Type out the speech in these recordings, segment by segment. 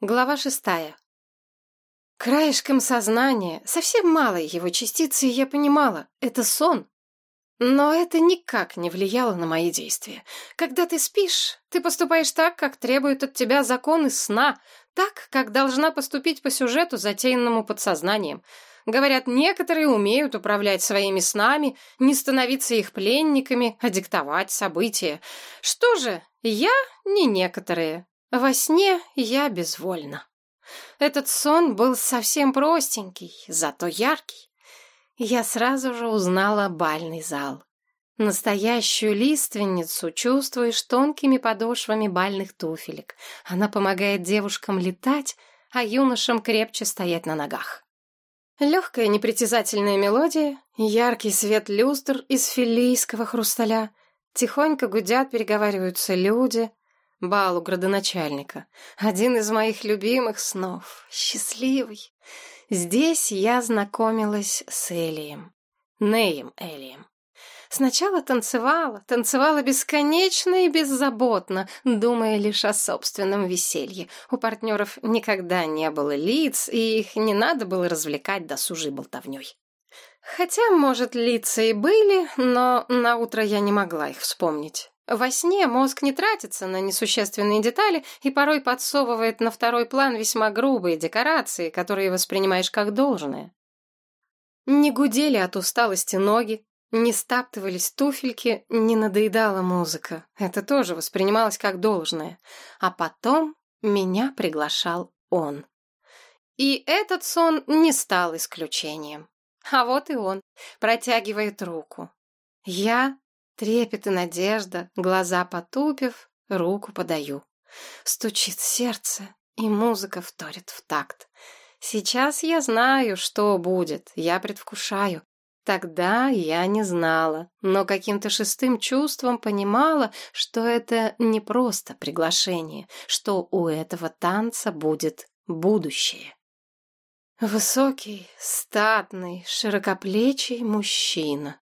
Глава шестая. Краешком сознания, совсем малой его частицы, я понимала, это сон. Но это никак не влияло на мои действия. Когда ты спишь, ты поступаешь так, как требуют от тебя законы сна, так, как должна поступить по сюжету, затеянному подсознанием. Говорят, некоторые умеют управлять своими снами, не становиться их пленниками, а диктовать события. Что же, я не некоторые. Во сне я безвольна. Этот сон был совсем простенький, зато яркий. Я сразу же узнала бальный зал. Настоящую лиственницу чувствуешь тонкими подошвами бальных туфелек. Она помогает девушкам летать, а юношам крепче стоять на ногах. Легкая непритязательная мелодия, яркий свет люстр из филийского хрусталя, тихонько гудят, переговариваются люди, Бал у градоначальника. Один из моих любимых снов. Счастливый. Здесь я знакомилась с Элием. Неем Элием. Сначала танцевала, танцевала бесконечно и беззаботно, думая лишь о собственном веселье. У партнеров никогда не было лиц, и их не надо было развлекать досужей болтовней. Хотя, может, лица и были, но на утро я не могла их вспомнить. Во сне мозг не тратится на несущественные детали и порой подсовывает на второй план весьма грубые декорации, которые воспринимаешь как должное. Не гудели от усталости ноги, не стаптывались туфельки, не надоедала музыка. Это тоже воспринималось как должное. А потом меня приглашал он. И этот сон не стал исключением. А вот и он протягивает руку. Я Трепет и надежда, глаза потупив, руку подаю. Стучит сердце, и музыка вторит в такт. Сейчас я знаю, что будет, я предвкушаю. Тогда я не знала, но каким-то шестым чувством понимала, что это не просто приглашение, что у этого танца будет будущее. Высокий, статный, широкоплечий мужчина.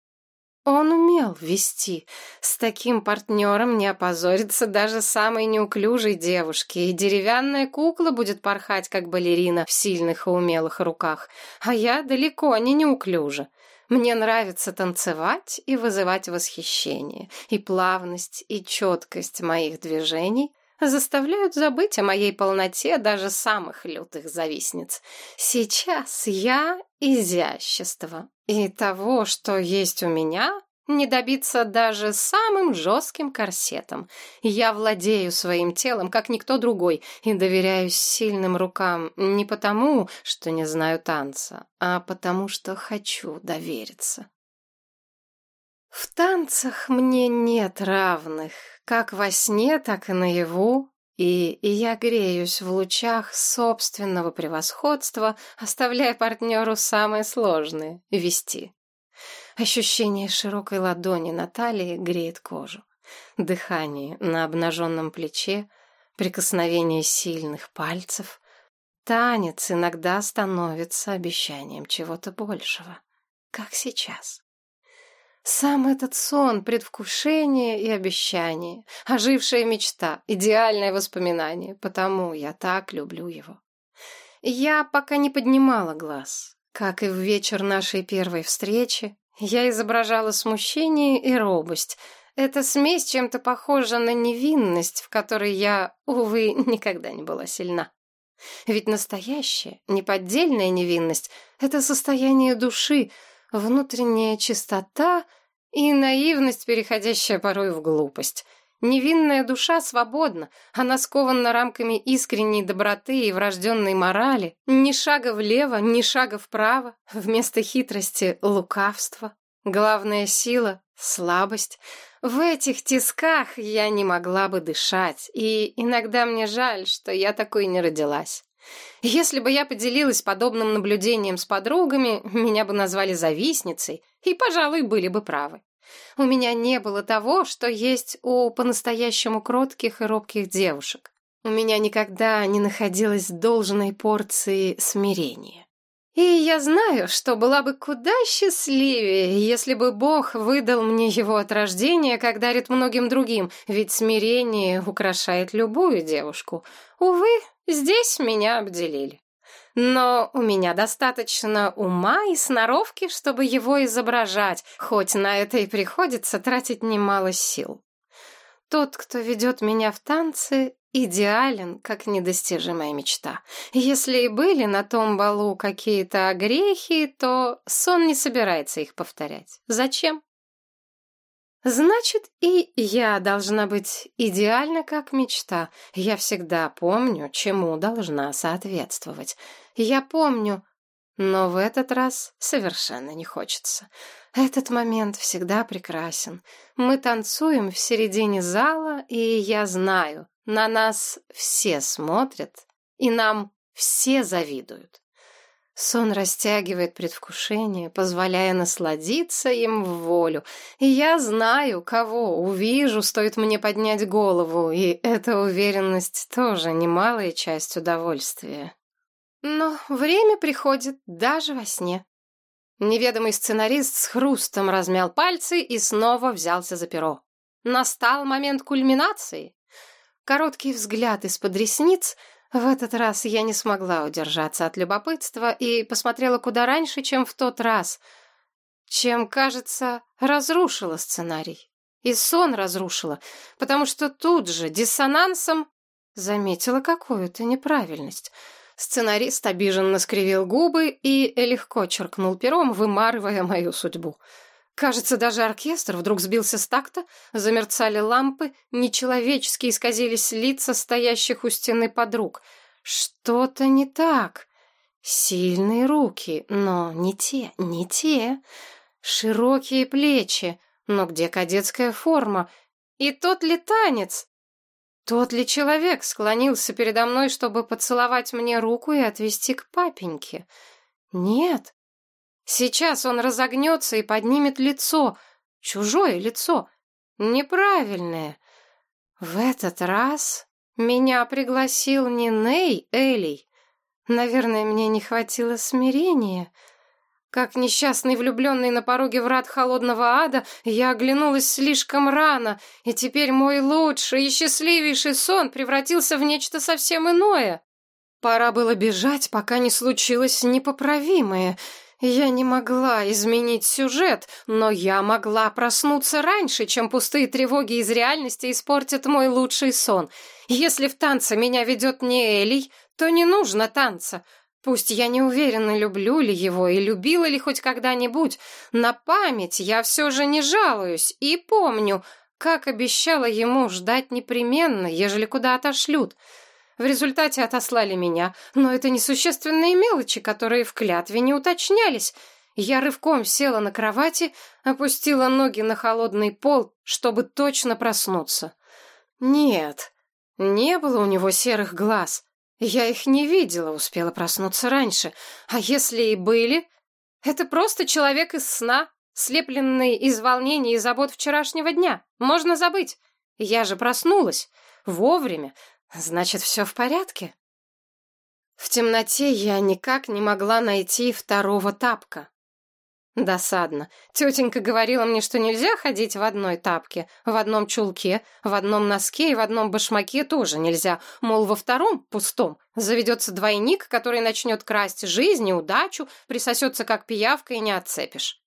Он умел вести. С таким партнером не опозорится даже самой неуклюжей девушке, и деревянная кукла будет порхать, как балерина, в сильных и умелых руках. А я далеко не неуклюжа. Мне нравится танцевать и вызывать восхищение, и плавность, и четкость моих движений заставляют забыть о моей полноте даже самых лютых завистниц. Сейчас я изящество, и того, что есть у меня, не добиться даже самым жестким корсетом. Я владею своим телом, как никто другой, и доверяюсь сильным рукам не потому, что не знаю танца, а потому что хочу довериться. В танцах мне нет равных, как во сне, так и наяву, и, и я греюсь в лучах собственного превосходства, оставляя партнеру самое сложное — вести. Ощущение широкой ладони на талии греет кожу. Дыхание на обнаженном плече, прикосновение сильных пальцев. Танец иногда становится обещанием чего-то большего, как сейчас. Сам этот сон, предвкушение и обещание, ожившая мечта, идеальное воспоминание, потому я так люблю его. Я пока не поднимала глаз. Как и в вечер нашей первой встречи, я изображала смущение и робость. Эта смесь чем-то похожа на невинность, в которой я, увы, никогда не была сильна. Ведь настоящая, неподдельная невинность — это состояние души, внутренняя чистота и наивность, переходящая порой в глупость. Невинная душа свободна, она скована рамками искренней доброты и врожденной морали. Ни шага влево, ни шага вправо, вместо хитрости — лукавство. Главная сила — слабость. В этих тисках я не могла бы дышать, и иногда мне жаль, что я такой не родилась. Если бы я поделилась подобным наблюдением с подругами, меня бы назвали завистницей, и, пожалуй, были бы правы. У меня не было того, что есть у по-настоящему кротких и робких девушек. У меня никогда не находилось должной порции смирения. И я знаю, что была бы куда счастливее, если бы Бог выдал мне его от рождения, как дарит многим другим, ведь смирение украшает любую девушку. Увы, здесь меня обделили. Но у меня достаточно ума и сноровки, чтобы его изображать, хоть на это и приходится тратить немало сил. Тот, кто ведет меня в танцы, идеален, как недостижимая мечта. Если и были на том балу какие-то огрехи, то сон не собирается их повторять. Зачем? Значит, и я должна быть идеальна, как мечта. Я всегда помню, чему должна соответствовать. Я помню, но в этот раз совершенно не хочется. Этот момент всегда прекрасен. Мы танцуем в середине зала, и я знаю, на нас все смотрят, и нам все завидуют. Сон растягивает предвкушение, позволяя насладиться им в волю. И я знаю, кого увижу, стоит мне поднять голову, и эта уверенность тоже немалая часть удовольствия. Но время приходит даже во сне. Неведомый сценарист с хрустом размял пальцы и снова взялся за перо. Настал момент кульминации. Короткий взгляд из-под ресниц — в этот раз я не смогла удержаться от любопытства и посмотрела куда раньше, чем в тот раз, чем, кажется, разрушила сценарий. И сон разрушила, потому что тут же диссонансом заметила какую-то неправильность. Сценарист обиженно скривил губы и легко черкнул пером, вымарывая мою судьбу. Кажется, даже оркестр вдруг сбился с такта, замерцали лампы, нечеловечески исказились лица стоящих у стены подруг. Что-то не так. Сильные руки, но не те, не те. Широкие плечи, но где кадетская форма? И тот ли танец? Тот ли человек склонился передо мной, чтобы поцеловать мне руку и отвести к папеньке? Нет, Сейчас он разогнется и поднимет лицо, чужое лицо, неправильное. В этот раз меня пригласил не Ней Элей. Наверное, мне не хватило смирения. Как несчастный влюбленный на пороге врат холодного ада, я оглянулась слишком рано, и теперь мой лучший и счастливейший сон превратился в нечто совсем иное. Пора было бежать, пока не случилось непоправимое — я не могла изменить сюжет, но я могла проснуться раньше, чем пустые тревоги из реальности испортят мой лучший сон. Если в танце меня ведет не Элей, то не нужно танца. Пусть я не уверена, люблю ли его и любила ли хоть когда-нибудь, на память я все же не жалуюсь и помню, как обещала ему ждать непременно, ежели куда отошлют. В результате отослали меня, но это несущественные мелочи, которые в клятве не уточнялись. Я рывком села на кровати, опустила ноги на холодный пол, чтобы точно проснуться. Нет, не было у него серых глаз. Я их не видела, успела проснуться раньше. А если и были, это просто человек из сна, слепленный из волнений и забот вчерашнего дня. Можно забыть. Я же проснулась. Вовремя, Значит, все в порядке? В темноте я никак не могла найти второго тапка. Досадно. Тетенька говорила мне, что нельзя ходить в одной тапке, в одном чулке, в одном носке и в одном башмаке тоже нельзя. Мол, во втором, пустом, заведется двойник, который начнет красть жизнь и удачу, присосется как пиявка и не отцепишь.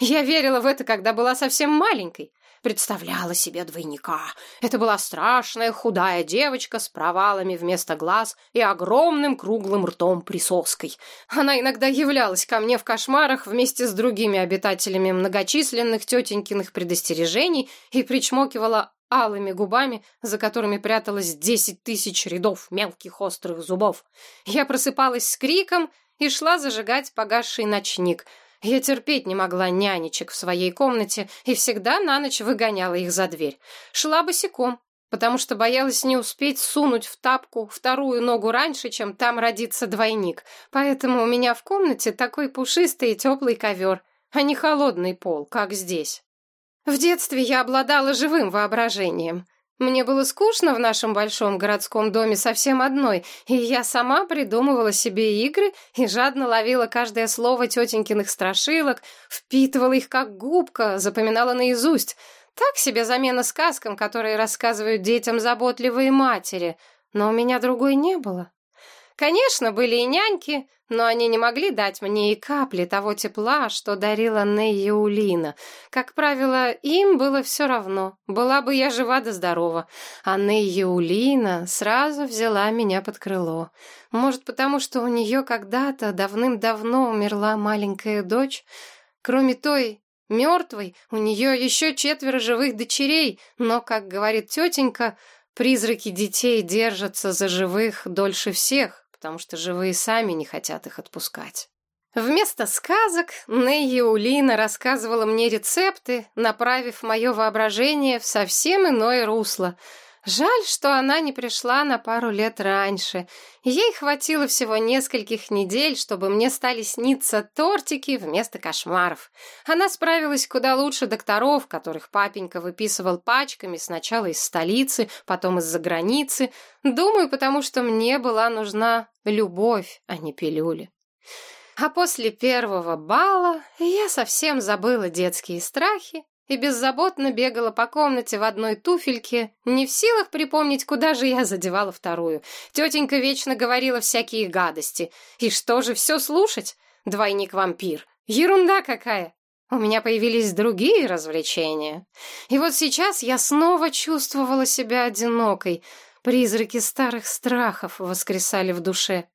Я верила в это, когда была совсем маленькой представляла себе двойника. Это была страшная худая девочка с провалами вместо глаз и огромным круглым ртом присоской. Она иногда являлась ко мне в кошмарах вместе с другими обитателями многочисленных тетенькиных предостережений и причмокивала алыми губами, за которыми пряталось десять тысяч рядов мелких острых зубов. Я просыпалась с криком и шла зажигать погасший ночник — я терпеть не могла нянечек в своей комнате и всегда на ночь выгоняла их за дверь. Шла босиком, потому что боялась не успеть сунуть в тапку вторую ногу раньше, чем там родится двойник. Поэтому у меня в комнате такой пушистый и теплый ковер, а не холодный пол, как здесь. В детстве я обладала живым воображением. Мне было скучно в нашем большом городском доме совсем одной, и я сама придумывала себе игры и жадно ловила каждое слово тетенькиных страшилок, впитывала их как губка, запоминала наизусть. Так себе замена сказкам, которые рассказывают детям заботливые матери. Но у меня другой не было. Конечно, были и няньки, но они не могли дать мне и капли того тепла, что дарила Нейя Улина. Как правило, им было все равно, была бы я жива да здорова. А Нейя Улина сразу взяла меня под крыло. Может, потому что у нее когда-то давным-давно умерла маленькая дочь? Кроме той, мертвой, у нее еще четверо живых дочерей, но, как говорит тетенька, призраки детей держатся за живых дольше всех потому что живые сами не хотят их отпускать. Вместо сказок Нейя Улина рассказывала мне рецепты, направив мое воображение в совсем иное русло — Жаль, что она не пришла на пару лет раньше. Ей хватило всего нескольких недель, чтобы мне стали сниться тортики вместо кошмаров. Она справилась куда лучше докторов, которых папенька выписывал пачками сначала из столицы, потом из-за границы. Думаю, потому что мне была нужна любовь, а не пилюли. А после первого бала я совсем забыла детские страхи и беззаботно бегала по комнате в одной туфельке, не в силах припомнить, куда же я задевала вторую. Тетенька вечно говорила всякие гадости. И что же все слушать? Двойник-вампир. Ерунда какая! У меня появились другие развлечения. И вот сейчас я снова чувствовала себя одинокой. Призраки старых страхов воскресали в душе.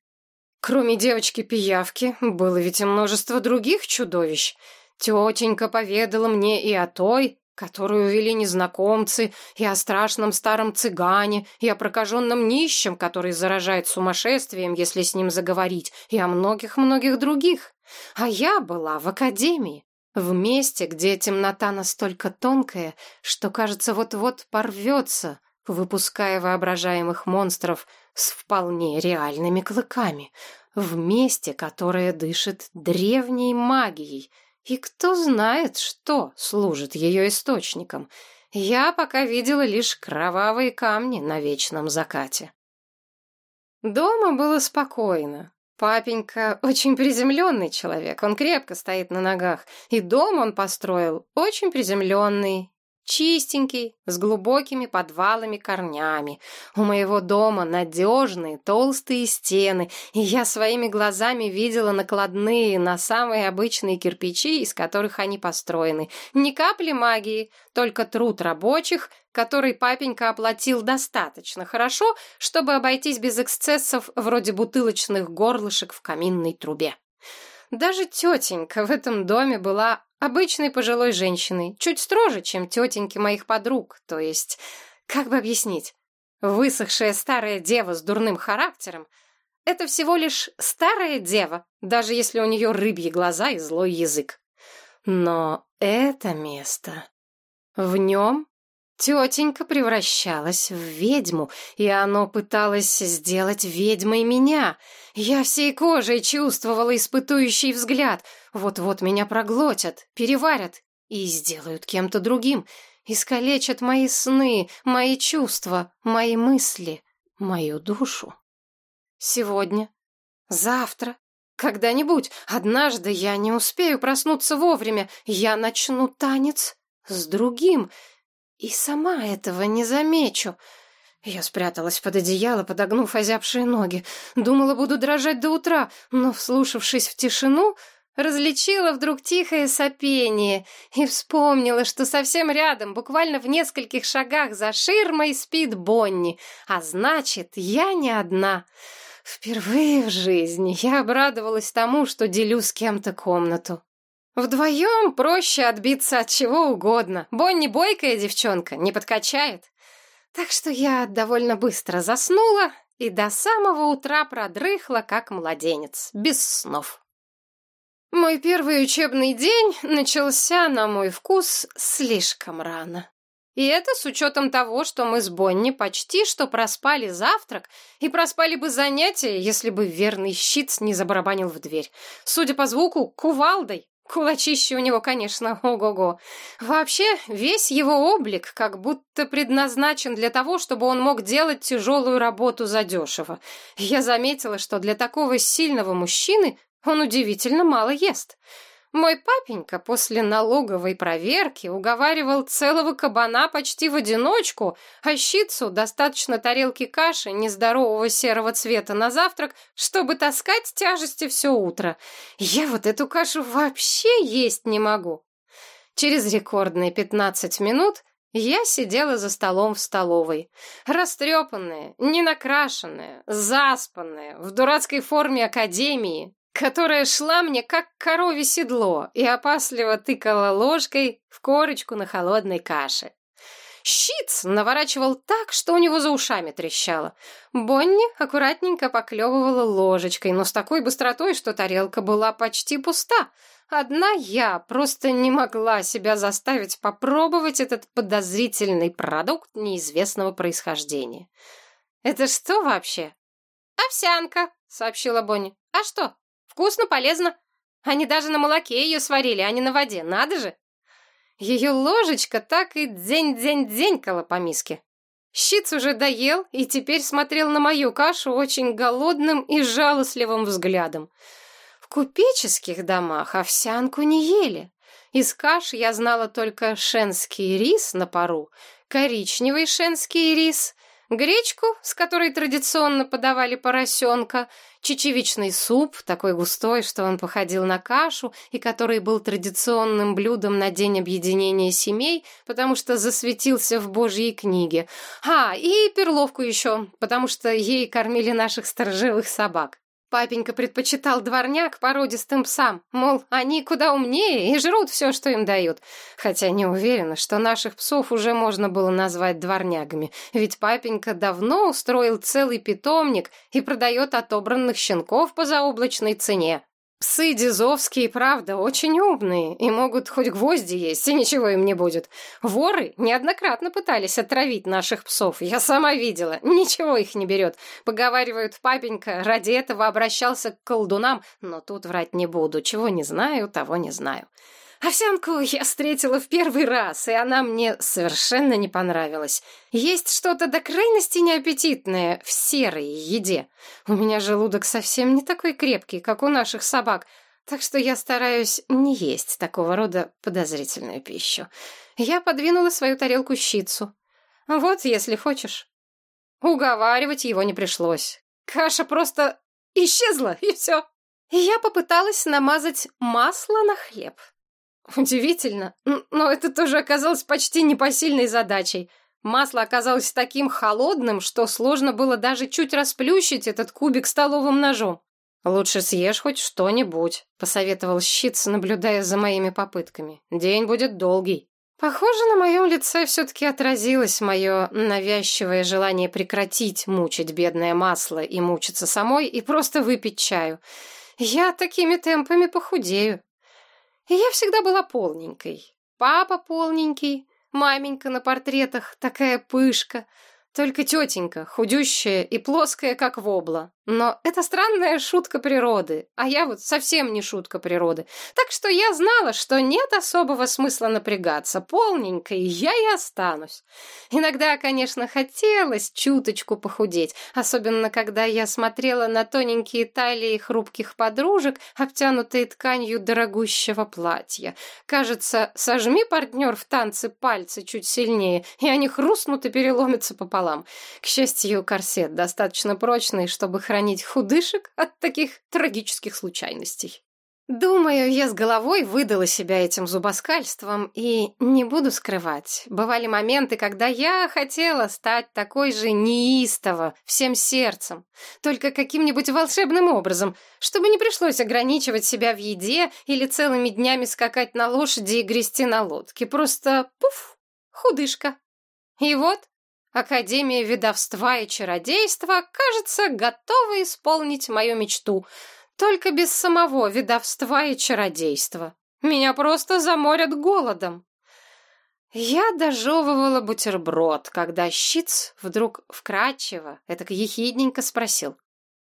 Кроме девочки-пиявки, было ведь и множество других чудовищ — Тетенька поведала мне и о той, которую вели незнакомцы, и о страшном старом цыгане, и о прокаженном нищем, который заражает сумасшествием, если с ним заговорить, и о многих-многих других. А я была в академии, в месте, где темнота настолько тонкая, что, кажется, вот-вот порвется, выпуская воображаемых монстров с вполне реальными клыками, в месте, которое дышит древней магией — и кто знает, что служит ее источником. Я пока видела лишь кровавые камни на вечном закате. Дома было спокойно. Папенька очень приземленный человек, он крепко стоит на ногах, и дом он построил очень приземленный, Чистенький, с глубокими подвалами корнями. У моего дома надежные, толстые стены, и я своими глазами видела накладные на самые обычные кирпичи, из которых они построены. Ни капли магии, только труд рабочих, который папенька оплатил достаточно хорошо, чтобы обойтись без эксцессов вроде бутылочных горлышек в каминной трубе. Даже тетенька в этом доме была Обычной пожилой женщиной, чуть строже, чем тетеньки моих подруг, то есть, как бы объяснить, высохшая старая дева с дурным характером — это всего лишь старая дева, даже если у нее рыбьи глаза и злой язык. Но это место... В нем тетенька превращалась в ведьму, и оно пыталось сделать ведьмой меня — я всей кожей чувствовала испытующий взгляд. Вот-вот меня проглотят, переварят и сделают кем-то другим. Искалечат мои сны, мои чувства, мои мысли, мою душу. Сегодня, завтра, когда-нибудь, однажды я не успею проснуться вовремя, я начну танец с другим, и сама этого не замечу. Я спряталась под одеяло, подогнув озябшие ноги. Думала, буду дрожать до утра, но, вслушавшись в тишину, различила вдруг тихое сопение и вспомнила, что совсем рядом, буквально в нескольких шагах за ширмой, спит Бонни, а значит, я не одна. Впервые в жизни я обрадовалась тому, что делю с кем-то комнату. Вдвоем проще отбиться от чего угодно. Бонни бойкая девчонка, не подкачает. Так что я довольно быстро заснула и до самого утра продрыхла, как младенец, без снов. Мой первый учебный день начался, на мой вкус, слишком рано. И это с учетом того, что мы с Бонни почти что проспали завтрак и проспали бы занятия, если бы верный щит не забарабанил в дверь. Судя по звуку, кувалдой. Кулачище у него, конечно, ого-го. Вообще, весь его облик как будто предназначен для того, чтобы он мог делать тяжелую работу задешево. Я заметила, что для такого сильного мужчины он удивительно мало ест. Мой папенька после налоговой проверки уговаривал целого кабана почти в одиночку, а щицу достаточно тарелки каши нездорового серого цвета на завтрак, чтобы таскать тяжести все утро. Я вот эту кашу вообще есть не могу. Через рекордные 15 минут я сидела за столом в столовой, растрепанная, ненакрашенная, заспанная, в дурацкой форме академии, которая шла мне как корове седло и опасливо тыкала ложкой в корочку на холодной каше. Щиц наворачивал так, что у него за ушами трещало. Бонни аккуратненько поклевывала ложечкой, но с такой быстротой, что тарелка была почти пуста. Одна я просто не могла себя заставить попробовать этот подозрительный продукт неизвестного происхождения. «Это что вообще?» «Овсянка», — сообщила Бонни. «А что?» Вкусно, полезно. Они даже на молоке ее сварили, а не на воде. Надо же. Ее ложечка так и дзень-дзень-дзенькала по миске. Щиц уже доел и теперь смотрел на мою кашу очень голодным и жалостливым взглядом. В купеческих домах овсянку не ели. Из каш я знала только шенский рис на пару, коричневый шенский рис гречку, с которой традиционно подавали поросенка, чечевичный суп, такой густой, что он походил на кашу, и который был традиционным блюдом на день объединения семей, потому что засветился в Божьей книге. А, и перловку еще, потому что ей кормили наших сторожевых собак. Папенька предпочитал дворняк породистым псам, мол, они куда умнее и жрут все, что им дают. Хотя не уверена, что наших псов уже можно было назвать дворнягами, ведь папенька давно устроил целый питомник и продает отобранных щенков по заоблачной цене. Псы дизовские, правда, очень умные и могут хоть гвозди есть, и ничего им не будет. Воры неоднократно пытались отравить наших псов, я сама видела, ничего их не берет. Поговаривают, папенька ради этого обращался к колдунам, но тут врать не буду, чего не знаю, того не знаю. Овсянку я встретила в первый раз, и она мне совершенно не понравилась. Есть что-то до крайности неаппетитное в серой еде. У меня желудок совсем не такой крепкий, как у наших собак, так что я стараюсь не есть такого рода подозрительную пищу. Я подвинула свою тарелку щицу. Вот, если хочешь. Уговаривать его не пришлось. Каша просто исчезла, и все. Я попыталась намазать масло на хлеб. Удивительно, но это тоже оказалось почти непосильной задачей. Масло оказалось таким холодным, что сложно было даже чуть расплющить этот кубик столовым ножом. «Лучше съешь хоть что-нибудь», — посоветовал Щиц, наблюдая за моими попытками. «День будет долгий». Похоже, на моем лице все-таки отразилось мое навязчивое желание прекратить мучить бедное масло и мучиться самой, и просто выпить чаю. Я такими темпами похудею. Я всегда была полненькой. Папа полненький, маменька на портретах такая пышка, только тетенька, худющая и плоская, как вобла. Но это странная шутка природы, а я вот совсем не шутка природы. Так что я знала, что нет особого смысла напрягаться. Полненькой я и останусь. Иногда, конечно, хотелось чуточку похудеть, особенно когда я смотрела на тоненькие талии хрупких подружек, обтянутые тканью дорогущего платья. Кажется, сожми партнер в танце пальцы чуть сильнее, и они хрустнут и переломятся пополам. К счастью, корсет достаточно прочный, чтобы хранить хранить худышек от таких трагических случайностей. Думаю, я с головой выдала себя этим зубоскальством и не буду скрывать. Бывали моменты, когда я хотела стать такой же неистово, всем сердцем, только каким-нибудь волшебным образом, чтобы не пришлось ограничивать себя в еде или целыми днями скакать на лошади и грести на лодке. Просто пуф, худышка. И вот Академия ведовства и чародейства, кажется, готова исполнить мою мечту, только без самого ведовства и чародейства. Меня просто заморят голодом. Я дожевывала бутерброд, когда щиц вдруг вкрадчиво, это ехидненько спросил.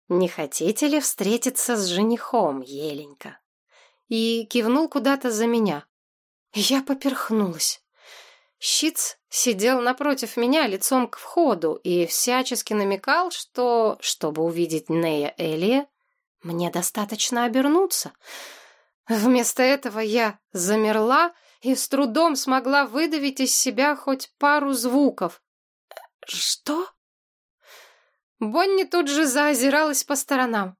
«Не хотите ли встретиться с женихом, Еленька?» и кивнул куда-то за меня. Я поперхнулась. Щиц сидел напротив меня лицом к входу и всячески намекал, что, чтобы увидеть Нея Элия, мне достаточно обернуться. Вместо этого я замерла и с трудом смогла выдавить из себя хоть пару звуков. «Что?» Бонни тут же заозиралась по сторонам.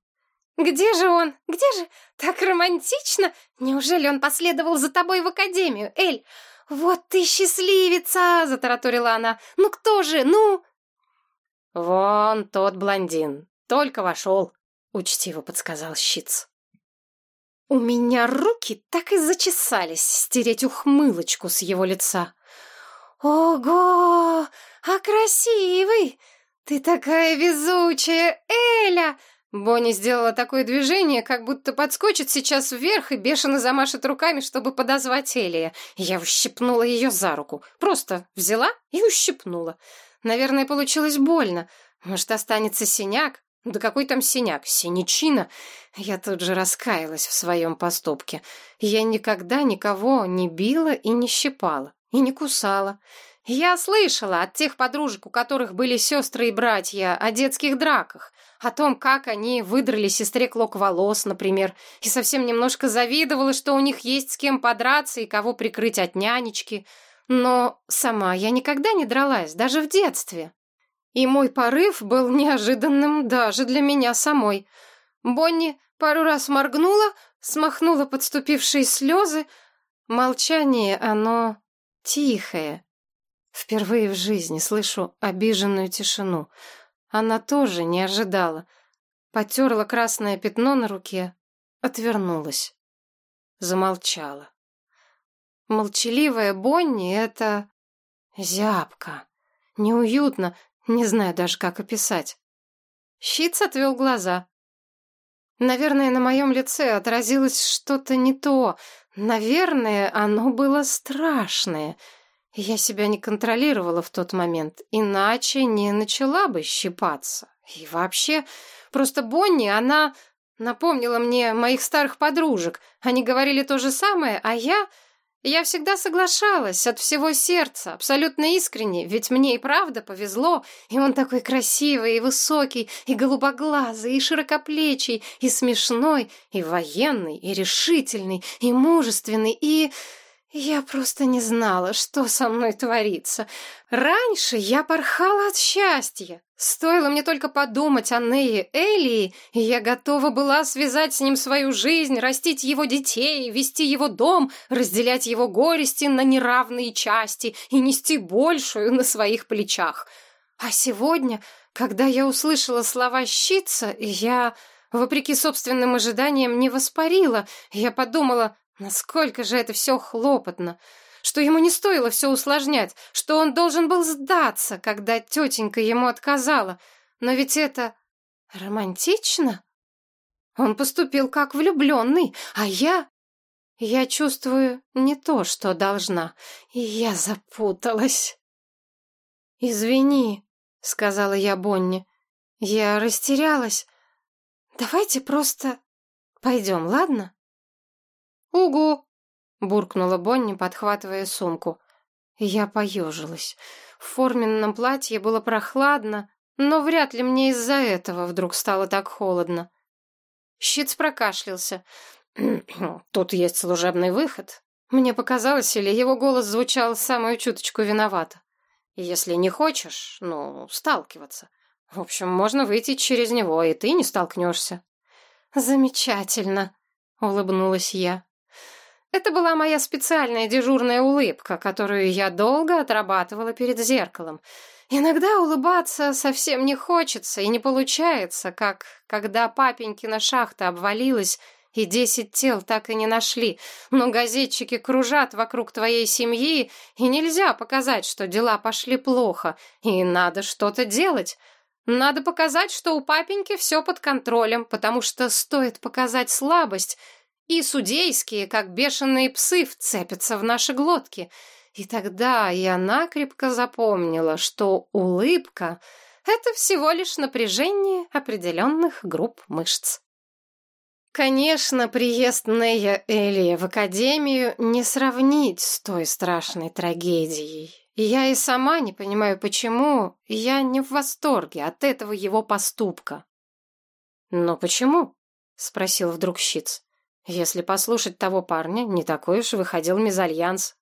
«Где же он? Где же? Так романтично! Неужели он последовал за тобой в академию, Эль? Вот ты счастливица!» — затараторила она. «Ну кто же? Ну?» «Вон тот блондин. Только вошел», — учтиво подсказал Щиц. У меня руки так и зачесались стереть ухмылочку с его лица. «Ого! А красивый! Ты такая везучая, Эля!» Бонни сделала такое движение, как будто подскочит сейчас вверх и бешено замашет руками, чтобы подозвать Элия. Я ущипнула ее за руку. Просто взяла и ущипнула. Наверное, получилось больно. Может, останется синяк? Да какой там синяк? Синячина? Я тут же раскаялась в своем поступке. Я никогда никого не била и не щипала, и не кусала. Я слышала от тех подружек, у которых были сестры и братья, о детских драках, о том, как они выдрали сестре клок волос, например, и совсем немножко завидовала, что у них есть с кем подраться и кого прикрыть от нянечки. Но сама я никогда не дралась, даже в детстве. И мой порыв был неожиданным даже для меня самой. Бонни пару раз моргнула, смахнула подступившие слезы. Молчание, оно тихое, Впервые в жизни слышу обиженную тишину. Она тоже не ожидала. Потерла красное пятно на руке, отвернулась. Замолчала. Молчаливая Бонни — это... зябко. Неуютно, не знаю даже, как описать. Щиц отвел глаза. Наверное, на моем лице отразилось что-то не то. Наверное, оно было страшное — я себя не контролировала в тот момент, иначе не начала бы щипаться. И вообще, просто Бонни, она напомнила мне моих старых подружек. Они говорили то же самое, а я... Я всегда соглашалась от всего сердца, абсолютно искренне, ведь мне и правда повезло, и он такой красивый, и высокий, и голубоглазый, и широкоплечий, и смешной, и военный, и решительный, и мужественный, и... Я просто не знала, что со мной творится. Раньше я порхала от счастья. Стоило мне только подумать о Нее Элии, и я готова была связать с ним свою жизнь, растить его детей, вести его дом, разделять его горести на неравные части и нести большую на своих плечах. А сегодня, когда я услышала слова «щица», я, вопреки собственным ожиданиям, не воспарила. Я подумала, Насколько же это все хлопотно, что ему не стоило все усложнять, что он должен был сдаться, когда тетенька ему отказала. Но ведь это романтично. Он поступил как влюбленный, а я... Я чувствую не то, что должна, и я запуталась. «Извини», — сказала я Бонни, — «я растерялась. Давайте просто пойдем, ладно?» «Угу!» — буркнула Бонни, подхватывая сумку. Я поежилась. В форменном платье было прохладно, но вряд ли мне из-за этого вдруг стало так холодно. Щиц прокашлялся. «Тут есть служебный выход». Мне показалось, или его голос звучал самую чуточку виновато. «Если не хочешь, ну, сталкиваться. В общем, можно выйти через него, и ты не столкнешься». «Замечательно», — улыбнулась я. Это была моя специальная дежурная улыбка, которую я долго отрабатывала перед зеркалом. Иногда улыбаться совсем не хочется и не получается, как когда папенькина шахта обвалилась, и десять тел так и не нашли, но газетчики кружат вокруг твоей семьи, и нельзя показать, что дела пошли плохо, и надо что-то делать. Надо показать, что у папеньки все под контролем, потому что стоит показать слабость — и судейские, как бешеные псы, вцепятся в наши глотки. И тогда я накрепко запомнила, что улыбка — это всего лишь напряжение определенных групп мышц. Конечно, приезд Нея Элия в академию не сравнить с той страшной трагедией. Я и сама не понимаю, почему я не в восторге от этого его поступка. «Но почему?» — спросил вдруг Щиц. «Если послушать того парня, не такой уж выходил мезальянс».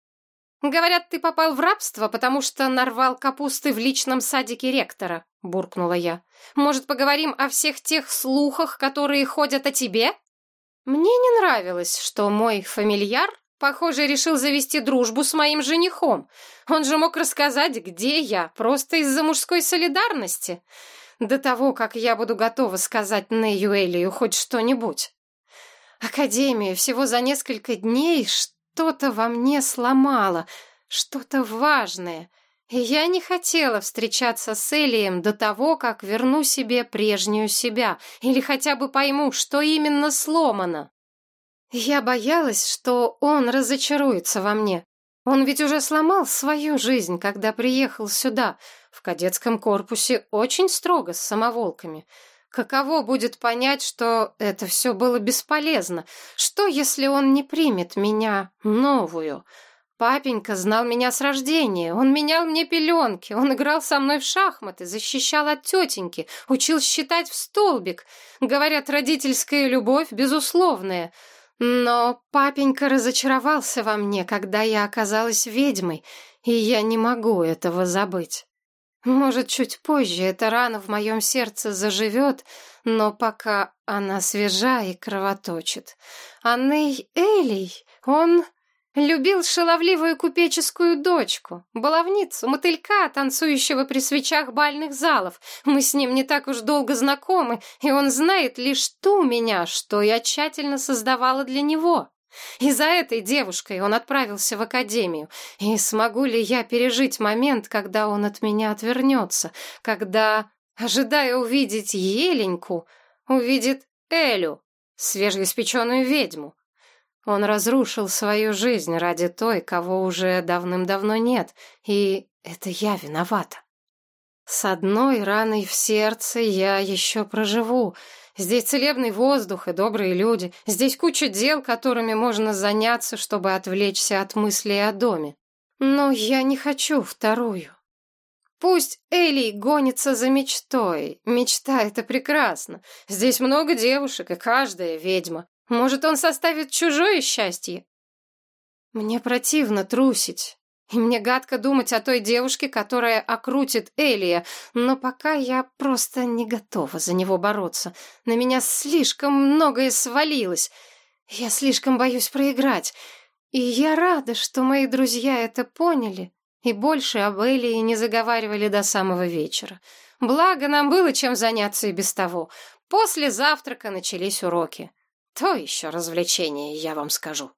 «Говорят, ты попал в рабство, потому что нарвал капусты в личном садике ректора», — буркнула я. «Может, поговорим о всех тех слухах, которые ходят о тебе?» Мне не нравилось, что мой фамильяр, похоже, решил завести дружбу с моим женихом. Он же мог рассказать, где я, просто из-за мужской солидарности. До того, как я буду готова сказать Нею Элию хоть что-нибудь. Академию всего за несколько дней что-то во мне сломало, что-то важное. И я не хотела встречаться с Элием до того, как верну себе прежнюю себя, или хотя бы пойму, что именно сломано. Я боялась, что он разочаруется во мне. Он ведь уже сломал свою жизнь, когда приехал сюда. В кадетском корпусе очень строго с самоволками. Каково будет понять, что это все было бесполезно? Что, если он не примет меня новую? Папенька знал меня с рождения, он менял мне пеленки, он играл со мной в шахматы, защищал от тетеньки, учил считать в столбик. Говорят, родительская любовь безусловная. Но папенька разочаровался во мне, когда я оказалась ведьмой, и я не могу этого забыть. Может, чуть позже эта рана в моем сердце заживет, но пока она свежа и кровоточит. А Ней Элей, он Любил шаловливую купеческую дочку, баловницу, мотылька, танцующего при свечах бальных залов. Мы с ним не так уж долго знакомы, и он знает лишь ту меня, что я тщательно создавала для него. И за этой девушкой он отправился в академию. И смогу ли я пережить момент, когда он от меня отвернется, когда, ожидая увидеть Еленьку, увидит Элю, свежеиспеченную ведьму? Он разрушил свою жизнь ради той, кого уже давным-давно нет, и это я виновата. С одной раной в сердце я еще проживу. Здесь целебный воздух и добрые люди. Здесь куча дел, которыми можно заняться, чтобы отвлечься от мыслей о доме. Но я не хочу вторую. Пусть Элли гонится за мечтой. Мечта — это прекрасно. Здесь много девушек, и каждая ведьма. Может, он составит чужое счастье? Мне противно трусить, и мне гадко думать о той девушке, которая окрутит Элия, но пока я просто не готова за него бороться. На меня слишком многое свалилось. Я слишком боюсь проиграть. И я рада, что мои друзья это поняли и больше об Элии не заговаривали до самого вечера. Благо, нам было чем заняться и без того. После завтрака начались уроки. То еще развлечение, я вам скажу.